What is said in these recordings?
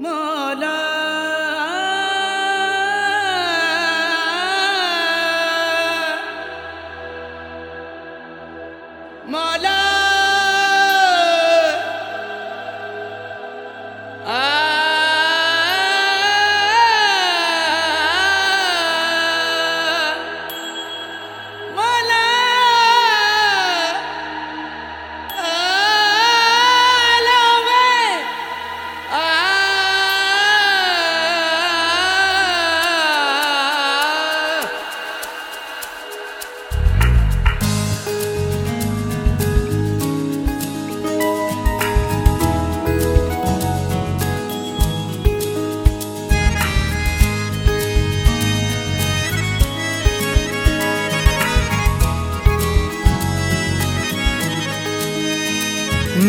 Mala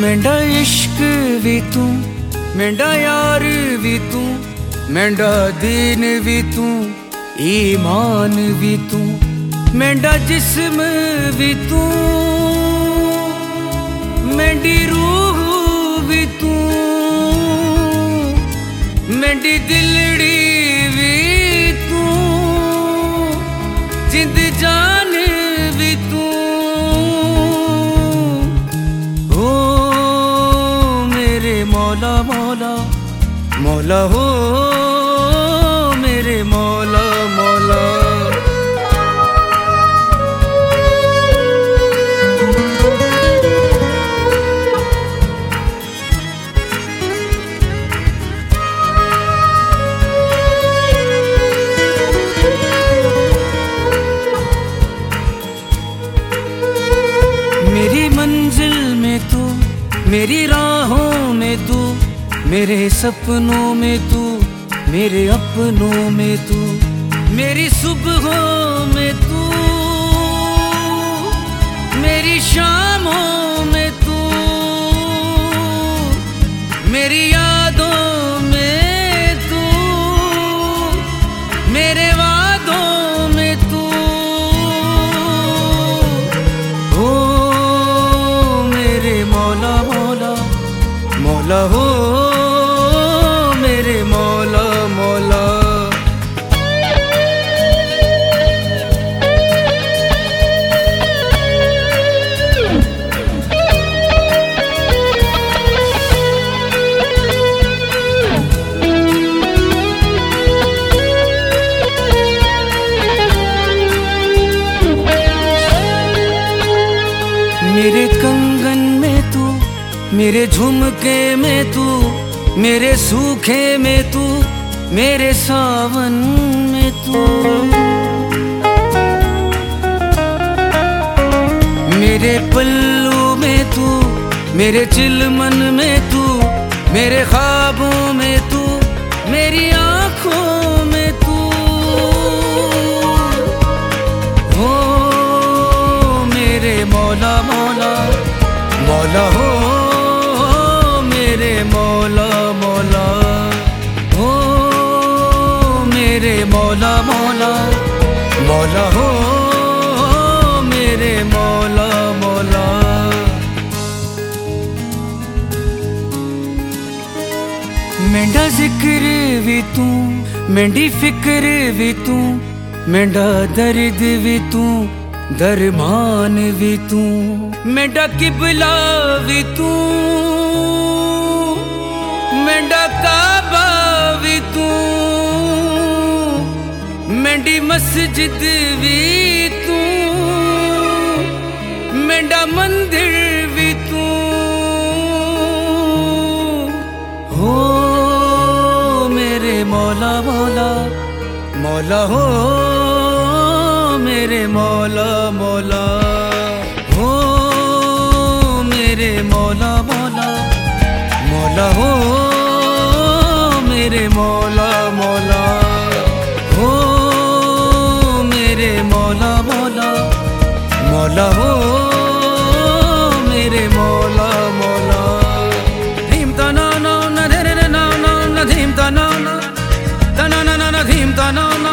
ਮੈਂਡਾ ਇਸ਼ਕ ਵੀ ਤੂੰ ਮੈਂਡਾ ਯਾਰ ਵੀ ਤੂੰ ਮੈਂਡਾ ਦੀਨ ਵੀ ਤੂੰ ਈਮਾਨ ਵੀ ਤੂੰ ਮੈਂਡਾ ਜਿਸਮ ਵੀ ਤੂੰ ਮੈਂਡੀ ਰੂਹ ਵੀ ਤੂੰ ਮੈਂਡੀ ਦਿਲੜੀ ਵੀ ਤੂੰ ਜਿੰਦ ਜਾ मौला हो मेरे मौला मौला। मेरी मंजिल में तू मेरी तू मेरे सपनों में तू, मेरे अपनों में तू, मेरी सुबहों में तू, मेरी शामों में तू, मेरी यादों में तू, मेरे वादों में तू। हो मेरे मौला मौला मौला हो मेरे कंगन में तू, मेरे झुमके में तू, मेरे सूखे में तू, मेरे सावन में तू। मेरे पल्लू में तू, मेरे चिलमन में तू, मेरे ख्वाबों मेरे मौला मौला मौला हो मेरे मौला मौला मेंढा जिक्र भी तू मेंढी फिक्र भी तू मेंढा दर्द भी तू दरमान भी तू मेंढा किबला भी तू मेंढा काबा भी तू मेंढी मस्जिद भी तू, मेंढा मंदिर भी तू। हो मेरे मौला मौला मौला, हो मेरे मौला मौला। हो मेरे मौला मौला मौला, हो मेरे मौला मौला मौला हो मेरे मौला मौला धीम तना ना ना धीम तना ना तना ना ना धीम तना ना